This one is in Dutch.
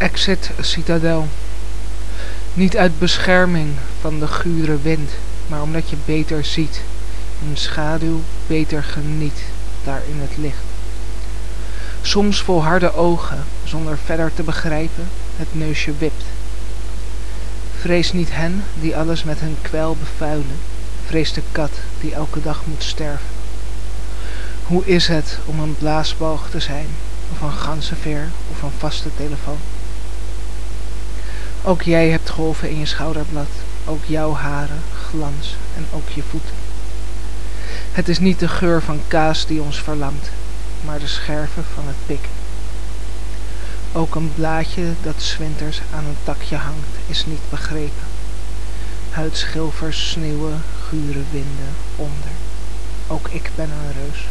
Exit Citadel. Niet uit bescherming van de gure wind, maar omdat je beter ziet, in schaduw beter geniet, daar in het licht. Soms vol harde ogen, zonder verder te begrijpen, het neusje wipt. Vrees niet hen die alles met hun kwel bevuilen, vrees de kat die elke dag moet sterven. Hoe is het om een blaasbalg te zijn, of een ganzenveer, of een vaste telefoon? Ook jij hebt golven in je schouderblad, ook jouw haren, glans en ook je voeten. Het is niet de geur van kaas die ons verlamt, maar de scherven van het pik. Ook een blaadje dat zwinters aan een takje hangt, is niet begrepen. Huidschilfers sneeuwen, gure winden onder. Ook ik ben een reus.